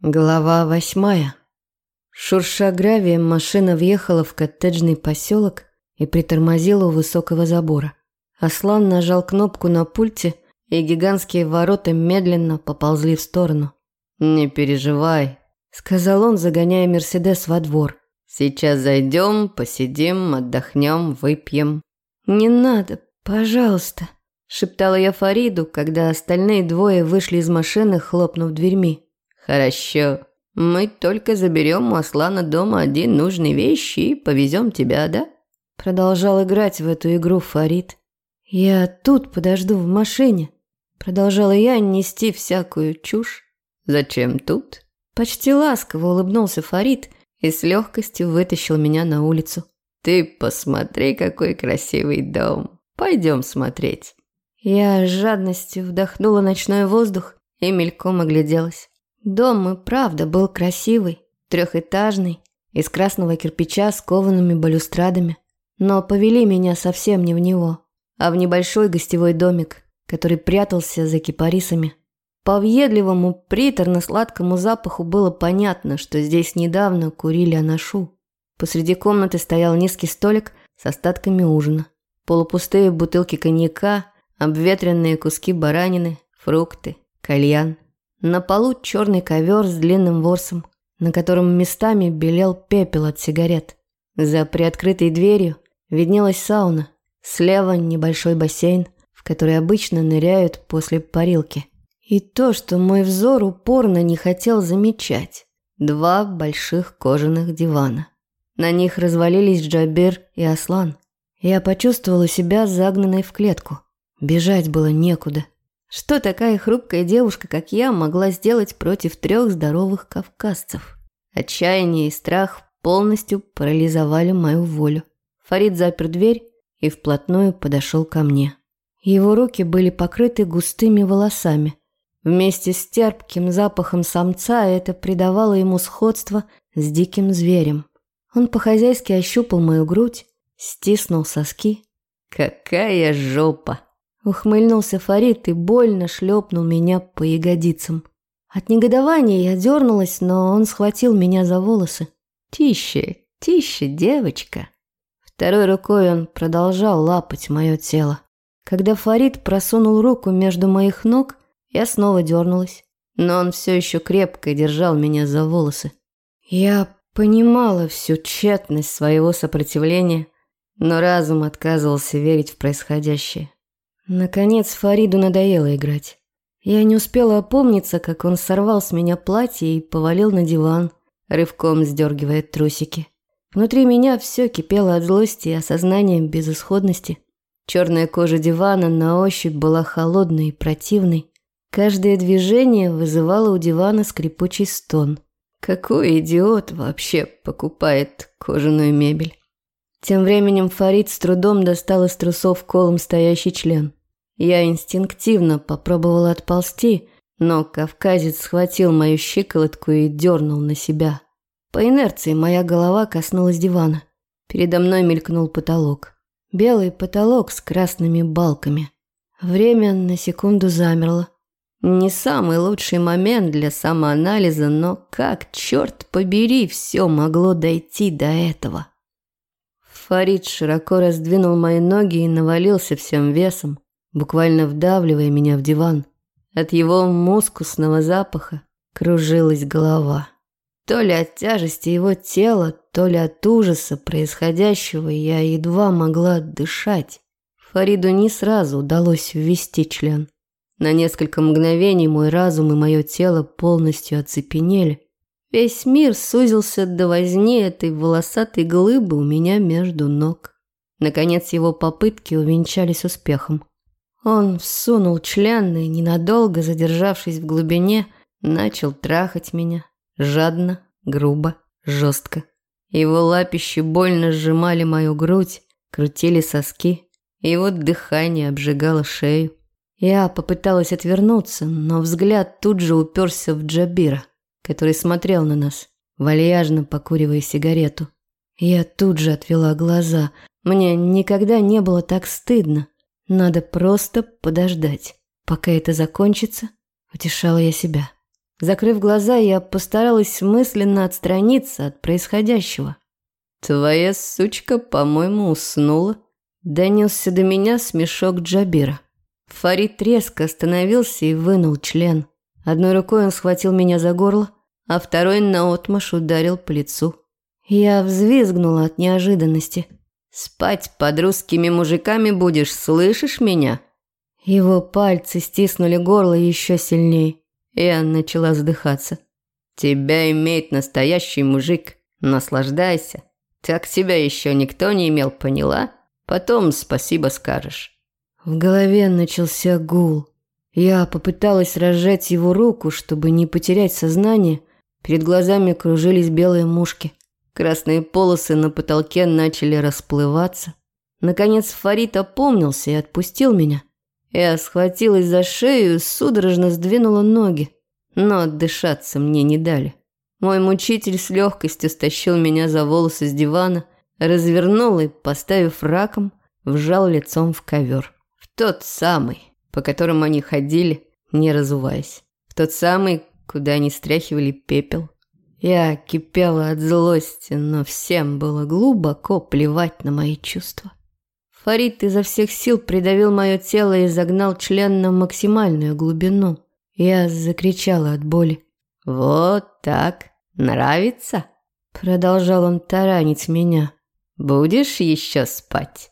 Глава восьмая. Шурша гравием, машина въехала в коттеджный поселок и притормозила у высокого забора. Аслан нажал кнопку на пульте, и гигантские ворота медленно поползли в сторону. «Не переживай», – сказал он, загоняя Мерседес во двор. «Сейчас зайдем, посидим, отдохнем, выпьем». «Не надо, пожалуйста», – шептала я Фариду, когда остальные двое вышли из машины, хлопнув дверьми. «Хорошо. Мы только заберем у Аслана дома один нужный вещи и повезем тебя, да?» Продолжал играть в эту игру Фарид. «Я тут подожду в машине», – продолжала я нести всякую чушь. «Зачем тут?» Почти ласково улыбнулся Фарид и с легкостью вытащил меня на улицу. «Ты посмотри, какой красивый дом. Пойдем смотреть». Я с жадностью вдохнула ночной воздух и мельком огляделась. Дом и правда был красивый, трехэтажный, из красного кирпича с коваными балюстрадами. Но повели меня совсем не в него, а в небольшой гостевой домик, который прятался за кипарисами. По въедливому, приторно-сладкому запаху было понятно, что здесь недавно курили анашу. Посреди комнаты стоял низкий столик с остатками ужина. Полупустые бутылки коньяка, обветренные куски баранины, фрукты, кальян – на полу черный ковер с длинным ворсом, на котором местами белел пепел от сигарет. За приоткрытой дверью виднелась сауна. Слева небольшой бассейн, в который обычно ныряют после парилки. И то, что мой взор упорно не хотел замечать. Два больших кожаных дивана. На них развалились Джабир и Аслан. Я почувствовала себя загнанной в клетку. Бежать было некуда. Что такая хрупкая девушка, как я, могла сделать против трех здоровых кавказцев? Отчаяние и страх полностью парализовали мою волю. Фарид запер дверь и вплотную подошел ко мне. Его руки были покрыты густыми волосами. Вместе с терпким запахом самца это придавало ему сходство с диким зверем. Он по-хозяйски ощупал мою грудь, стиснул соски. «Какая жопа!» Ухмыльнулся Фарид и больно шлепнул меня по ягодицам. От негодования я дернулась, но он схватил меня за волосы. «Тише, тише, девочка!» Второй рукой он продолжал лапать мое тело. Когда Фарид просунул руку между моих ног, я снова дернулась, но он все еще крепко держал меня за волосы. Я понимала всю тщетность своего сопротивления, но разум отказывался верить в происходящее. Наконец Фариду надоело играть. Я не успела опомниться, как он сорвал с меня платье и повалил на диван, рывком сдергивая трусики. Внутри меня все кипело от злости и осознания безысходности. Черная кожа дивана на ощупь была холодной и противной. Каждое движение вызывало у дивана скрипучий стон. Какой идиот вообще покупает кожаную мебель? Тем временем Фарид с трудом достал из трусов колом стоящий член. Я инстинктивно попробовала отползти, но кавказец схватил мою щиколотку и дернул на себя. По инерции моя голова коснулась дивана. Передо мной мелькнул потолок. Белый потолок с красными балками. Время на секунду замерло. Не самый лучший момент для самоанализа, но как, черт побери, все могло дойти до этого. Фарид широко раздвинул мои ноги и навалился всем весом буквально вдавливая меня в диван. От его мускусного запаха кружилась голова. То ли от тяжести его тела, то ли от ужаса происходящего я едва могла дышать. Фариду не сразу удалось ввести член. На несколько мгновений мой разум и мое тело полностью оцепенели. Весь мир сузился до возни этой волосатой глыбы у меня между ног. Наконец его попытки увенчались успехом. Он всунул член и, ненадолго задержавшись в глубине, начал трахать меня. Жадно, грубо, жестко. Его лапищи больно сжимали мою грудь, крутили соски. Его дыхание обжигало шею. Я попыталась отвернуться, но взгляд тут же уперся в Джабира, который смотрел на нас, вальяжно покуривая сигарету. Я тут же отвела глаза. Мне никогда не было так стыдно. Надо просто подождать, пока это закончится, утешала я себя. Закрыв глаза, я постаралась мысленно отстраниться от происходящего. «Твоя сучка, по-моему, уснула», – донесся до меня смешок Джабира. Фарид резко остановился и вынул член. Одной рукой он схватил меня за горло, а второй наотмашь ударил по лицу. Я взвизгнула от неожиданности. «Спать под русскими мужиками будешь, слышишь меня?» Его пальцы стиснули горло еще сильнее. Я начала задыхаться. «Тебя имеет настоящий мужик. Наслаждайся. Так тебя еще никто не имел, поняла? Потом спасибо скажешь». В голове начался гул. Я попыталась разжать его руку, чтобы не потерять сознание. Перед глазами кружились белые мушки. Красные полосы на потолке начали расплываться. Наконец Фарид опомнился и отпустил меня. Я схватилась за шею и судорожно сдвинула ноги, но отдышаться мне не дали. Мой мучитель с легкостью стащил меня за волосы с дивана, развернул и, поставив раком, вжал лицом в ковер. В тот самый, по которому они ходили, не разуваясь. В тот самый, куда они стряхивали пепел. Я кипела от злости, но всем было глубоко плевать на мои чувства. Фарид изо всех сил придавил мое тело и загнал член на максимальную глубину. Я закричала от боли. «Вот так. Нравится?» Продолжал он таранить меня. «Будешь еще спать?»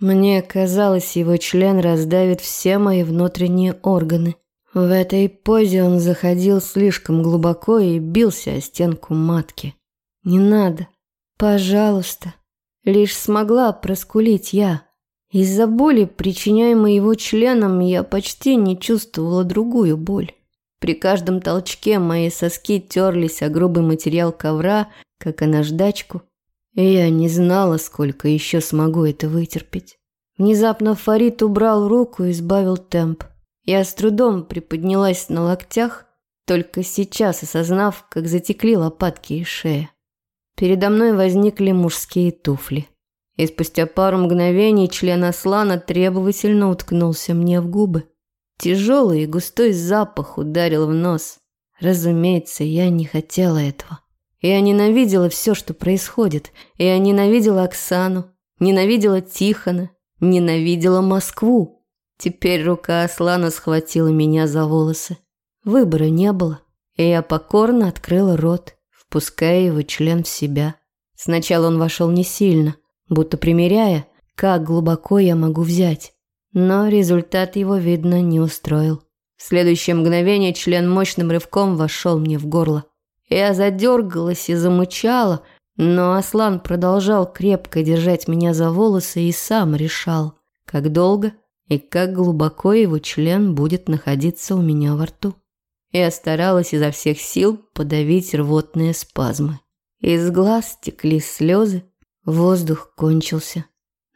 Мне казалось, его член раздавит все мои внутренние органы. В этой позе он заходил слишком глубоко и бился о стенку матки. «Не надо. Пожалуйста». Лишь смогла проскулить я. Из-за боли, причиняемой его членом, я почти не чувствовала другую боль. При каждом толчке мои соски терлись о грубый материал ковра, как о наждачку, и я не знала, сколько еще смогу это вытерпеть. Внезапно Фарид убрал руку и сбавил темп. Я с трудом приподнялась на локтях, только сейчас осознав, как затекли лопатки и шея. Передо мной возникли мужские туфли. И спустя пару мгновений член Аслана требовательно уткнулся мне в губы. Тяжелый и густой запах ударил в нос. Разумеется, я не хотела этого. Я ненавидела все, что происходит. Я ненавидела Оксану, ненавидела Тихона, ненавидела Москву. Теперь рука Аслана схватила меня за волосы. Выбора не было, и я покорно открыла рот, впуская его член в себя. Сначала он вошел не сильно, будто примеряя, как глубоко я могу взять. Но результат его, видно, не устроил. В следующее мгновение член мощным рывком вошел мне в горло. Я задергалась и замычала, но Аслан продолжал крепко держать меня за волосы и сам решал, как долго и как глубоко его член будет находиться у меня во рту. Я старалась изо всех сил подавить рвотные спазмы. Из глаз текли слезы, воздух кончился.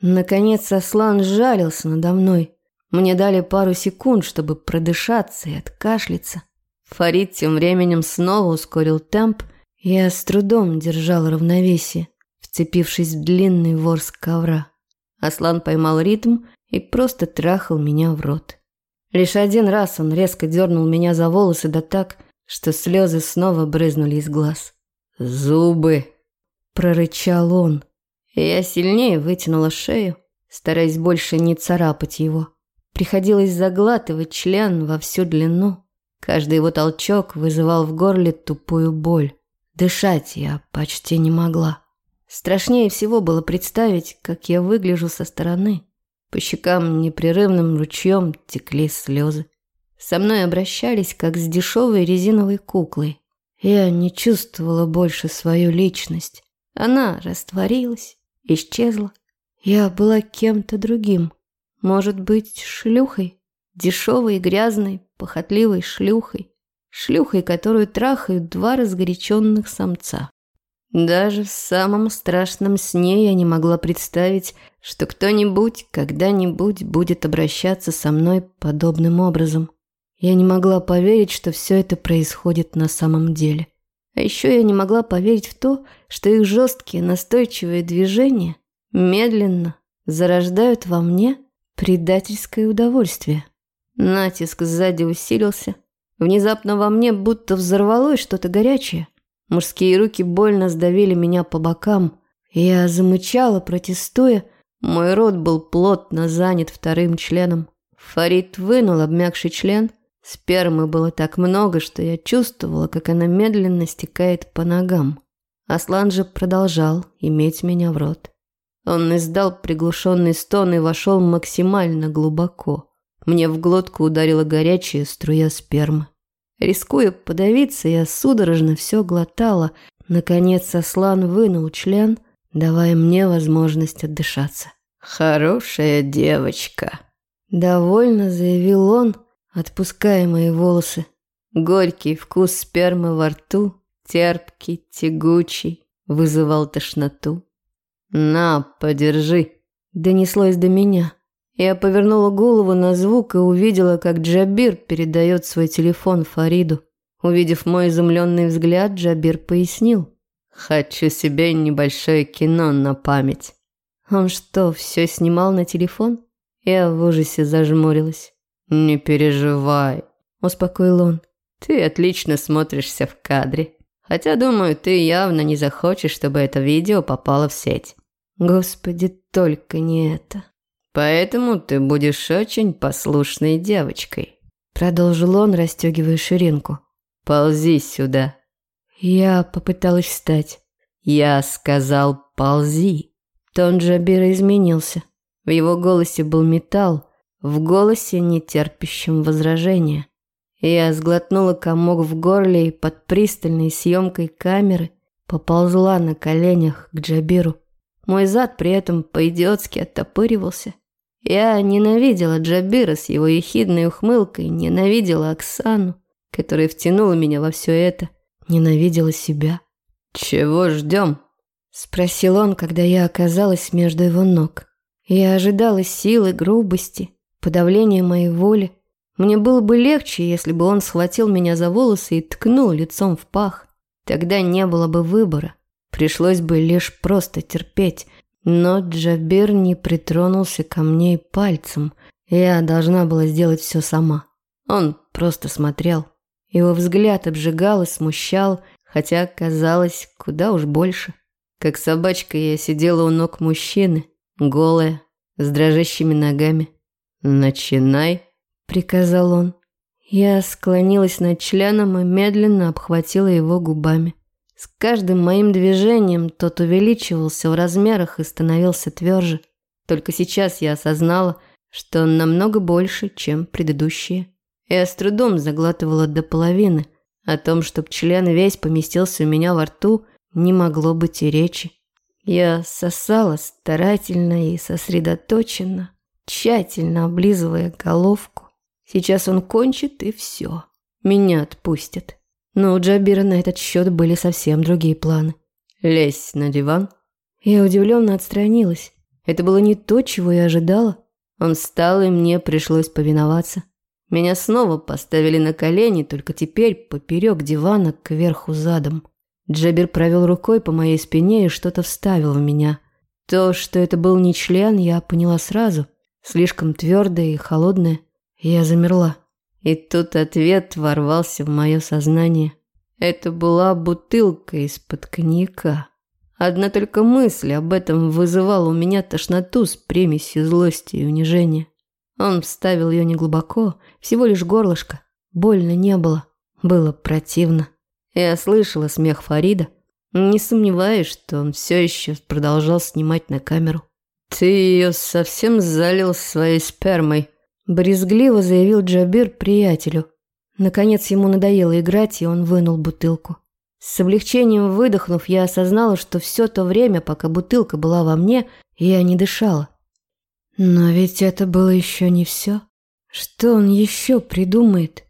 Наконец Аслан жалился надо мной. Мне дали пару секунд, чтобы продышаться и откашляться. Фарид тем временем снова ускорил темп, я с трудом держал равновесие, вцепившись в длинный ворс ковра. Аслан поймал ритм и просто трахал меня в рот. Лишь один раз он резко дернул меня за волосы да так, что слезы снова брызнули из глаз. «Зубы!» – прорычал он. Я сильнее вытянула шею, стараясь больше не царапать его. Приходилось заглатывать член во всю длину. Каждый его толчок вызывал в горле тупую боль. Дышать я почти не могла. Страшнее всего было представить, как я выгляжу со стороны. По щекам непрерывным ручьем текли слезы. Со мной обращались, как с дешевой резиновой куклой. Я не чувствовала больше свою личность. Она растворилась, исчезла. Я была кем-то другим. Может быть, шлюхой? Дешевой, грязной, похотливой шлюхой. Шлюхой, которую трахают два разгоряченных самца. Даже в самом страшном сне я не могла представить, что кто-нибудь когда-нибудь будет обращаться со мной подобным образом. Я не могла поверить, что все это происходит на самом деле. А еще я не могла поверить в то, что их жесткие настойчивые движения медленно зарождают во мне предательское удовольствие. Натиск сзади усилился. Внезапно во мне будто взорвалось что-то горячее. Мужские руки больно сдавили меня по бокам. Я замычала, протестуя. Мой рот был плотно занят вторым членом. Фарид вынул обмякший член. Спермы было так много, что я чувствовала, как она медленно стекает по ногам. Аслан же продолжал иметь меня в рот. Он издал приглушенный стон и вошел максимально глубоко. Мне в глотку ударила горячая струя спермы. Рискуя подавиться, я судорожно все глотала. Наконец Аслан вынул член, давая мне возможность отдышаться. «Хорошая девочка», – довольно заявил он, отпуская мои волосы. Горький вкус спермы во рту, терпкий, тягучий, вызывал тошноту. «На, подержи!» Донеслось до меня. Я повернула голову на звук и увидела, как Джабир передает свой телефон Фариду. Увидев мой изумленный взгляд, Джабир пояснил. «Хочу себе небольшое кино на память». Он что, все снимал на телефон? Я в ужасе зажмурилась. «Не переживай», – успокоил он. «Ты отлично смотришься в кадре. Хотя, думаю, ты явно не захочешь, чтобы это видео попало в сеть. Господи, только не это. Поэтому ты будешь очень послушной девочкой. Продолжил он, расстегивая ширинку. Ползи сюда. Я попыталась встать. Я сказал «ползи». Тон Джабира изменился. В его голосе был металл, в голосе, не терпящем возражения. Я сглотнула комок в горле и под пристальной съемкой камеры поползла на коленях к Джабиру. Мой зад при этом по-идиотски оттопыривался. Я ненавидела Джабира с его ехидной ухмылкой, ненавидела Оксану, которая втянула меня во все это, ненавидела себя. «Чего ждем?» – спросил он, когда я оказалась между его ног. Я ожидала силы, грубости, подавления моей воли, мне было бы легче, если бы он схватил меня за волосы и ткнул лицом в пах. Тогда не было бы выбора. Пришлось бы лишь просто терпеть. Но Джабир не притронулся ко мне и пальцем. Я должна была сделать все сама. Он просто смотрел. Его взгляд обжигал и смущал, хотя казалось куда уж больше. Как собачка я сидела у ног мужчины, голая, с дрожащими ногами. «Начинай», приказал он. Я склонилась над членом и медленно обхватила его губами. С каждым моим движением тот увеличивался в размерах и становился тверже. Только сейчас я осознала, что он намного больше, чем предыдущие. Я с трудом заглатывала до половины. О том, чтобы член весь поместился у меня во рту, не могло быть и речи. Я сосала старательно и сосредоточенно, тщательно облизывая головку. Сейчас он кончит, и все. Меня отпустят. Но у Джабира на этот счет были совсем другие планы. «Лезь на диван». Я удивленно отстранилась. Это было не то, чего я ожидала. Он встал, и мне пришлось повиноваться. Меня снова поставили на колени, только теперь поперек дивана кверху задом. Джабир провел рукой по моей спине и что-то вставил в меня. То, что это был не член, я поняла сразу. Слишком твердое и холодное. Я замерла. И тут ответ ворвался в мое сознание. Это была бутылка из-под коньяка. Одна только мысль об этом вызывала у меня тошноту с примесью злости и унижения. Он вставил ее неглубоко, всего лишь горлышко. Больно не было, было противно. Я слышала смех Фарида, не сомневаюсь, что он все еще продолжал снимать на камеру. «Ты ее совсем залил своей спермой», Брезгливо заявил Джабир приятелю. Наконец ему надоело играть, и он вынул бутылку. С облегчением выдохнув, я осознала, что все то время, пока бутылка была во мне, я не дышала. Но ведь это было еще не все. Что он еще придумает?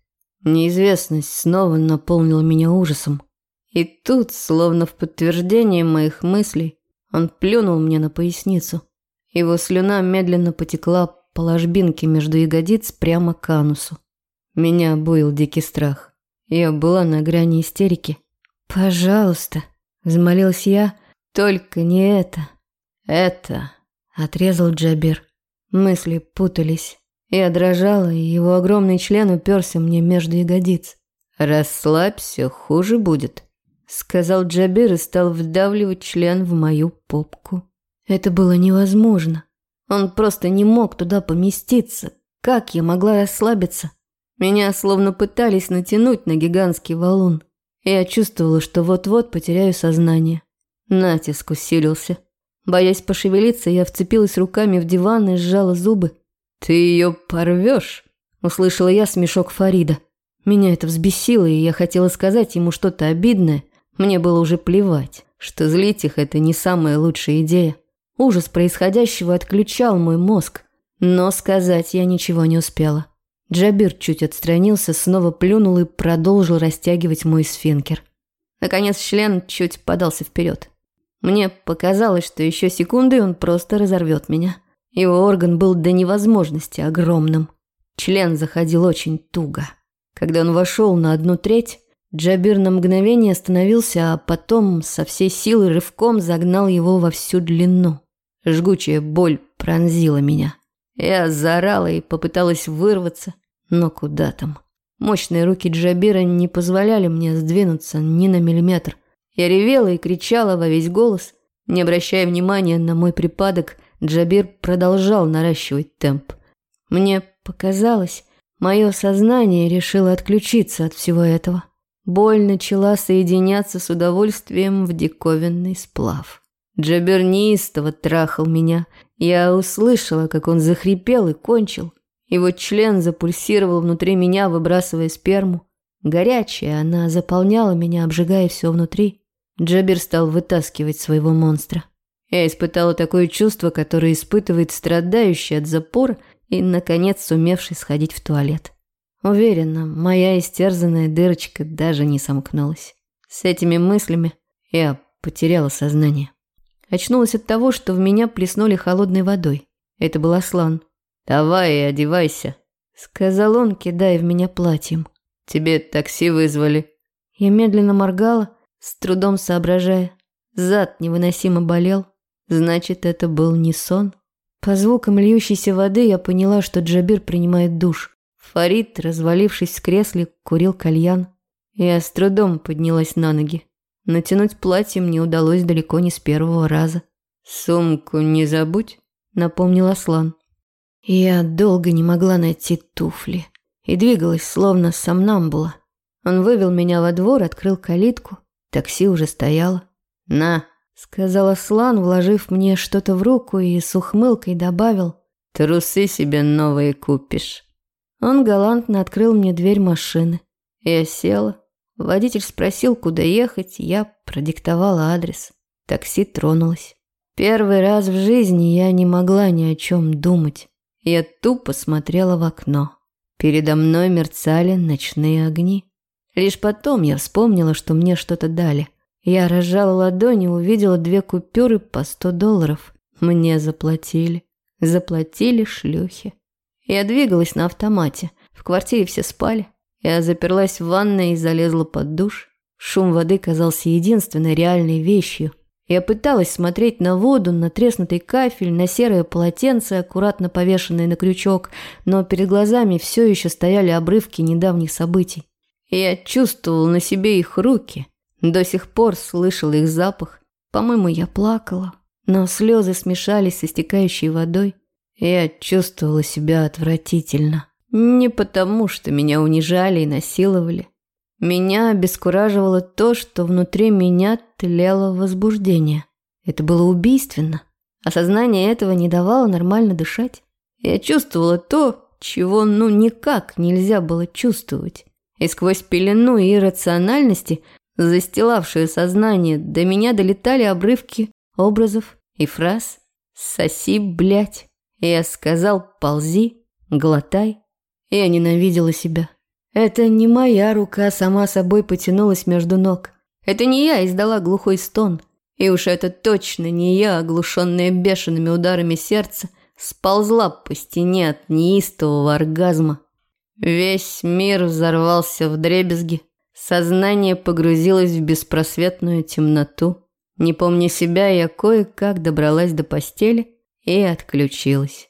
Неизвестность снова наполнила меня ужасом. И тут, словно в подтверждение моих мыслей, он плюнул мне на поясницу. Его слюна медленно потекла по ложбинке между ягодиц прямо к анусу. Меня буил дикий страх. Я была на грани истерики. «Пожалуйста», – взмолилась я, – «только не это». «Это», – отрезал Джабир. Мысли путались. Я дрожала, и его огромный член уперся мне между ягодиц. «Расслабься, хуже будет», – сказал Джабир и стал вдавливать член в мою попку. Это было невозможно. Он просто не мог туда поместиться. Как я могла расслабиться? Меня словно пытались натянуть на гигантский валун. Я чувствовала, что вот-вот потеряю сознание. Натиск усилился. Боясь пошевелиться, я вцепилась руками в диван и сжала зубы. «Ты ее порвешь?» – услышала я смешок Фарида. Меня это взбесило, и я хотела сказать ему что-то обидное. Мне было уже плевать, что злить их – это не самая лучшая идея. Ужас происходящего отключал мой мозг, но сказать я ничего не успела. Джабир чуть отстранился, снова плюнул и продолжил растягивать мой сфинкер. Наконец член чуть подался вперед. Мне показалось, что еще секунды он просто разорвет меня. Его орган был до невозможности огромным. Член заходил очень туго. Когда он вошел на одну треть, Джабир на мгновение остановился, а потом со всей силы рывком загнал его во всю длину. Жгучая боль пронзила меня. Я заорала и попыталась вырваться, но куда там. Мощные руки Джабира не позволяли мне сдвинуться ни на миллиметр. Я ревела и кричала во весь голос. Не обращая внимания на мой припадок, Джабир продолжал наращивать темп. Мне показалось, мое сознание решило отключиться от всего этого. Боль начала соединяться с удовольствием в диковинный сплав. Джабир неистово трахал меня. Я услышала, как он захрипел и кончил. Его член запульсировал внутри меня, выбрасывая сперму. Горячая, она заполняла меня, обжигая все внутри. Джабир стал вытаскивать своего монстра. Я испытала такое чувство, которое испытывает страдающий от запора и, наконец, сумевший сходить в туалет. Уверена, моя истерзанная дырочка даже не сомкнулась. С этими мыслями я потеряла сознание. Очнулась от того, что в меня плеснули холодной водой. Это был Аслан. «Давай, одевайся», — сказал он, кидая в меня платьем. «Тебе такси вызвали». Я медленно моргала, с трудом соображая. Зад невыносимо болел. Значит, это был не сон. По звукам льющейся воды я поняла, что Джабир принимает душ. Фарид, развалившись в кресле, курил кальян. Я с трудом поднялась на ноги. Натянуть платье мне удалось далеко не с первого раза. «Сумку не забудь», — напомнил Аслан. Я долго не могла найти туфли и двигалась, словно сомнамбула. Он вывел меня во двор, открыл калитку. Такси уже стояло. «На», — сказал Аслан, вложив мне что-то в руку и с ухмылкой добавил. «Трусы себе новые купишь». Он галантно открыл мне дверь машины. Я села, Водитель спросил, куда ехать, я продиктовала адрес. Такси тронулось. Первый раз в жизни я не могла ни о чем думать. Я тупо смотрела в окно. Передо мной мерцали ночные огни. Лишь потом я вспомнила, что мне что-то дали. Я разжала ладони увидела две купюры по сто долларов. Мне заплатили. Заплатили шлюхи. Я двигалась на автомате. В квартире все спали. Я заперлась в ванной и залезла под душ. Шум воды казался единственной реальной вещью. Я пыталась смотреть на воду, на треснутый кафель, на серое полотенце, аккуратно повешенное на крючок, но перед глазами все еще стояли обрывки недавних событий. Я чувствовала на себе их руки, до сих пор слышала их запах. По-моему, я плакала, но слезы смешались с истекающей водой. Я чувствовала себя отвратительно. Не потому, что меня унижали и насиловали. Меня обескураживало то, что внутри меня тлело возбуждение. Это было убийственно. Осознание этого не давало нормально дышать. Я чувствовала то, чего ну никак нельзя было чувствовать. И сквозь пелену иррациональности, застилавшую сознание, до меня долетали обрывки образов и фраз. «Соси, блядь!» Я сказал «ползи», «глотай», я ненавидела себя. Это не моя рука сама собой потянулась между ног. Это не я издала глухой стон. И уж это точно не я, оглушенная бешеными ударами сердца, сползла по стене от неистового оргазма. Весь мир взорвался в дребезги. Сознание погрузилось в беспросветную темноту. Не помня себя, я кое-как добралась до постели и отключилась.